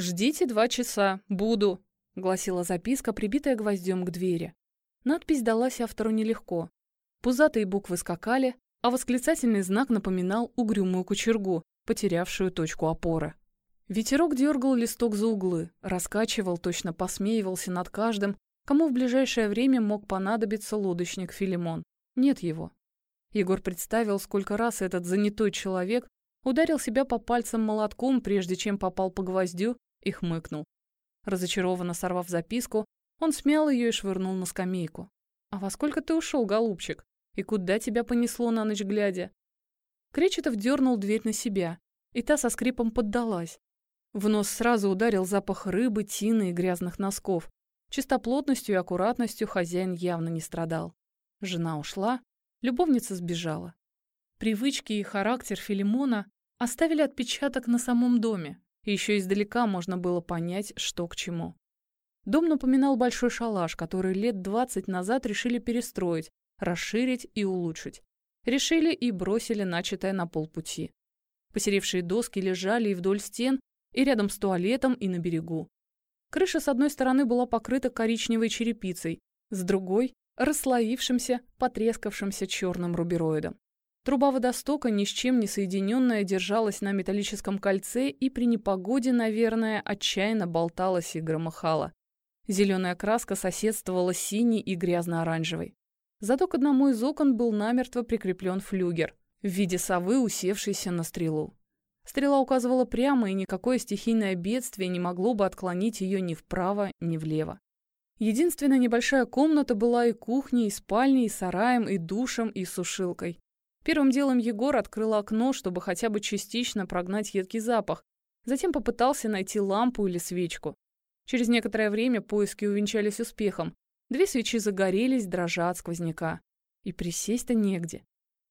«Ждите два часа. Буду», — гласила записка, прибитая гвоздем к двери. Надпись далась автору нелегко. Пузатые буквы скакали, а восклицательный знак напоминал угрюмую кучергу, потерявшую точку опоры. Ветерок дергал листок за углы, раскачивал, точно посмеивался над каждым, кому в ближайшее время мог понадобиться лодочник Филимон. Нет его. Егор представил, сколько раз этот занятой человек ударил себя по пальцам молотком, прежде чем попал по гвоздю, и хмыкнул. Разочарованно сорвав записку, он смял ее и швырнул на скамейку. «А во сколько ты ушел, голубчик? И куда тебя понесло на ночь глядя?» Кречетов дернул дверь на себя, и та со скрипом поддалась. В нос сразу ударил запах рыбы, тины и грязных носков. Чистоплотностью и аккуратностью хозяин явно не страдал. Жена ушла, любовница сбежала. Привычки и характер Филимона оставили отпечаток на самом доме, еще издалека можно было понять, что к чему. Дом напоминал большой шалаш, который лет двадцать назад решили перестроить, расширить и улучшить. Решили и бросили начатое на полпути. Посеревшие доски лежали и вдоль стен, и рядом с туалетом, и на берегу. Крыша с одной стороны была покрыта коричневой черепицей, с другой — расслоившимся, потрескавшимся черным рубероидом. Труба водостока, ни с чем не соединенная, держалась на металлическом кольце и при непогоде, наверное, отчаянно болталась и громыхала. Зеленая краска соседствовала синей и грязно-оранжевой. Зато к одному из окон был намертво прикреплен флюгер в виде совы, усевшейся на стрелу. Стрела указывала прямо, и никакое стихийное бедствие не могло бы отклонить ее ни вправо, ни влево. Единственная небольшая комната была и кухней, и спальней, и сараем, и душем, и сушилкой. Первым делом Егор открыл окно, чтобы хотя бы частично прогнать едкий запах. Затем попытался найти лампу или свечку. Через некоторое время поиски увенчались успехом. Две свечи загорелись, дрожа от сквозняка. И присесть-то негде.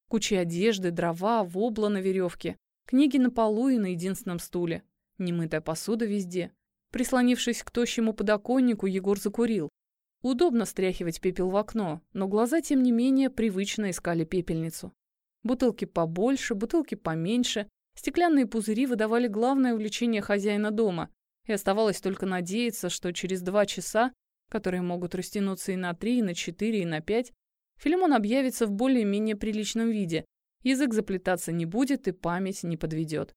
Куча одежды, дрова, вобла на веревке, книги на полу и на единственном стуле. Немытая посуда везде. Прислонившись к тощему подоконнику, Егор закурил. Удобно стряхивать пепел в окно, но глаза, тем не менее, привычно искали пепельницу. Бутылки побольше, бутылки поменьше. Стеклянные пузыри выдавали главное увлечение хозяина дома, и оставалось только надеяться, что через два часа которые могут растянуться и на три, и на четыре, и на пять, Филимон объявится в более-менее приличном виде. Язык заплетаться не будет и память не подведет.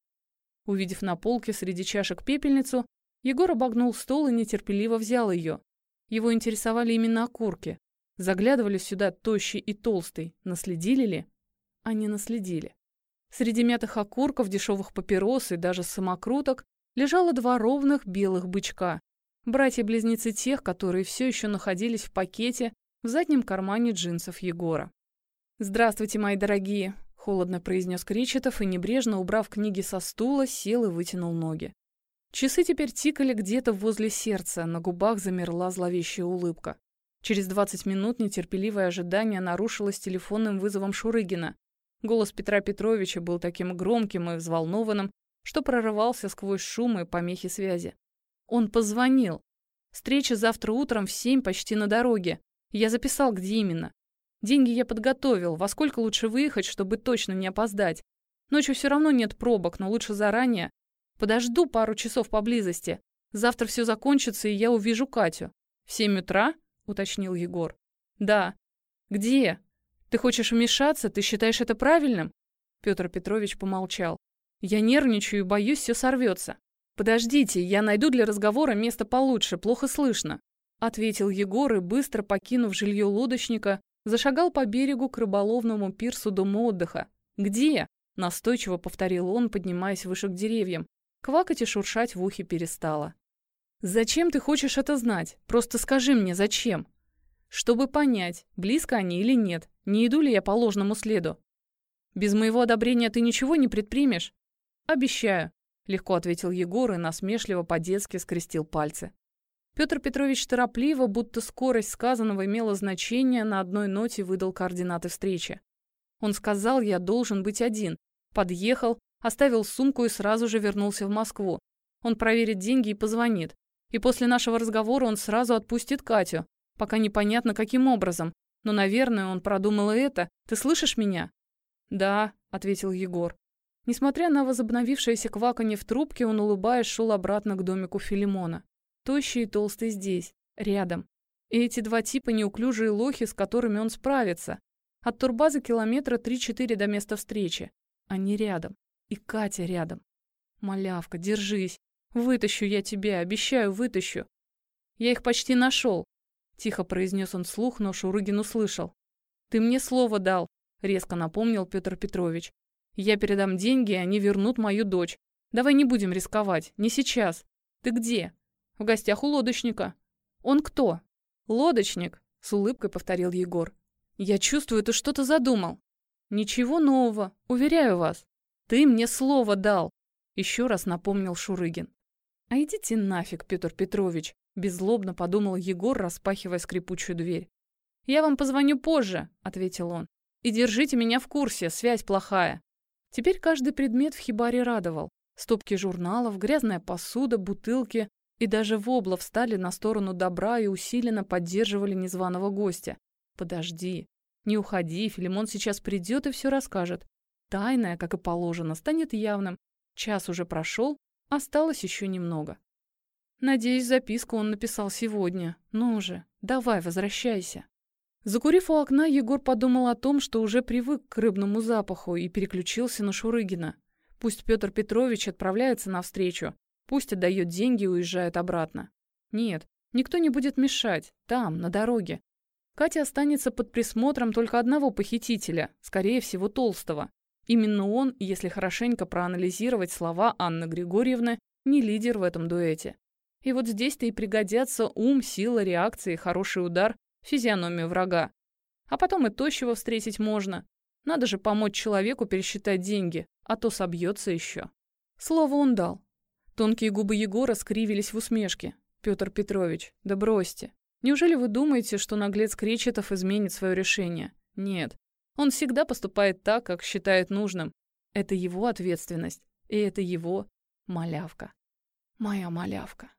Увидев на полке среди чашек пепельницу, Егор обогнул стол и нетерпеливо взял ее. Его интересовали именно окурки. Заглядывали сюда тощий и толстый. Наследили ли? Они наследили. Среди мятых окурков, дешевых папирос и даже самокруток лежало два ровных белых бычка. Братья-близнецы тех, которые все еще находились в пакете в заднем кармане джинсов Егора. «Здравствуйте, мои дорогие!» — холодно произнес Кречетов и, небрежно убрав книги со стула, сел и вытянул ноги. Часы теперь тикали где-то возле сердца, на губах замерла зловещая улыбка. Через 20 минут нетерпеливое ожидание нарушилось телефонным вызовом Шурыгина. Голос Петра Петровича был таким громким и взволнованным, что прорывался сквозь шум и помехи связи. Он позвонил. Встреча завтра утром в семь почти на дороге. Я записал, где именно. Деньги я подготовил, во сколько лучше выехать, чтобы точно не опоздать. Ночью все равно нет пробок, но лучше заранее. Подожду пару часов поблизости. Завтра все закончится, и я увижу Катю. В семь утра? уточнил Егор. Да. Где? Ты хочешь вмешаться? Ты считаешь это правильным? Петр Петрович помолчал. Я нервничаю и боюсь, все сорвется. «Подождите, я найду для разговора место получше, плохо слышно», ответил Егор и, быстро покинув жилье лодочника, зашагал по берегу к рыболовному пирсу дома отдыха. «Где?» – настойчиво повторил он, поднимаясь выше к деревьям. Квакать и шуршать в ухе перестало. «Зачем ты хочешь это знать? Просто скажи мне, зачем?» «Чтобы понять, близко они или нет, не иду ли я по ложному следу. Без моего одобрения ты ничего не предпримешь?» «Обещаю легко ответил Егор и насмешливо по-детски скрестил пальцы. Петр Петрович торопливо, будто скорость сказанного имела значение, на одной ноте выдал координаты встречи. Он сказал, я должен быть один. Подъехал, оставил сумку и сразу же вернулся в Москву. Он проверит деньги и позвонит. И после нашего разговора он сразу отпустит Катю. Пока непонятно, каким образом. Но, наверное, он продумал и это. Ты слышишь меня? Да, ответил Егор. Несмотря на возобновившееся кваканье в трубке, он, улыбаясь, шел обратно к домику Филимона. Тощий и толстый здесь, рядом. И эти два типа неуклюжие лохи, с которыми он справится. От турбазы километра 3-4 до места встречи. Они рядом. И Катя рядом. Малявка, держись. Вытащу я тебя, обещаю, вытащу. Я их почти нашел. Тихо произнес он вслух, но Шурыгин услышал. Ты мне слово дал, резко напомнил Петр Петрович. Я передам деньги, и они вернут мою дочь. Давай не будем рисковать, не сейчас. Ты где? В гостях у лодочника. Он кто? Лодочник, с улыбкой повторил Егор. Я чувствую, ты что-то задумал. Ничего нового, уверяю вас. Ты мне слово дал, еще раз напомнил Шурыгин. А идите нафиг, Петр Петрович, беззлобно подумал Егор, распахивая скрипучую дверь. Я вам позвоню позже, ответил он. И держите меня в курсе, связь плохая. Теперь каждый предмет в хибаре радовал. Стопки журналов, грязная посуда, бутылки и даже вобла встали на сторону добра и усиленно поддерживали незваного гостя. Подожди, не уходи, Филимон сейчас придет и все расскажет. Тайное, как и положено, станет явным. Час уже прошел, осталось еще немного. Надеюсь, записку он написал сегодня. Ну же, давай, возвращайся. Закурив у окна, Егор подумал о том, что уже привык к рыбному запаху и переключился на Шурыгина. Пусть Петр Петрович отправляется навстречу, пусть отдает деньги и уезжает обратно. Нет, никто не будет мешать, там, на дороге. Катя останется под присмотром только одного похитителя, скорее всего, Толстого. Именно он, если хорошенько проанализировать слова Анны Григорьевны, не лидер в этом дуэте. И вот здесь-то и пригодятся ум, сила, реакция хороший удар в физиономию врага. А потом и тощего встретить можно. Надо же помочь человеку пересчитать деньги, а то собьется еще. Слово он дал. Тонкие губы Егора скривились в усмешке. Петр Петрович, да бросьте. Неужели вы думаете, что наглец Кречетов изменит свое решение? Нет. Он всегда поступает так, как считает нужным. Это его ответственность. И это его малявка. Моя малявка.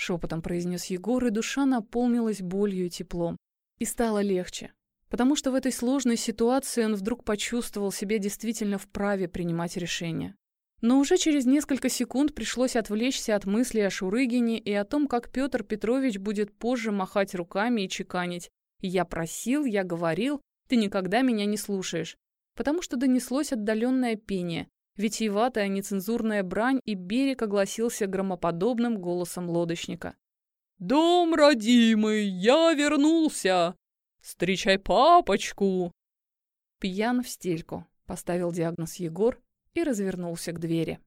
Шепотом произнес Егор, и душа наполнилась болью и теплом. И стало легче. Потому что в этой сложной ситуации он вдруг почувствовал себя действительно вправе принимать решения. Но уже через несколько секунд пришлось отвлечься от мыслей о Шурыгине и о том, как Петр Петрович будет позже махать руками и чеканить. «Я просил, я говорил, ты никогда меня не слушаешь». Потому что донеслось отдаленное пение, витиеватая нецензурная брань, и берег огласился громоподобным голосом лодочника. «Дом родимый, я вернулся! Встречай папочку!» «Пьян в стельку», — поставил диагноз Егор, и развернулся к двери.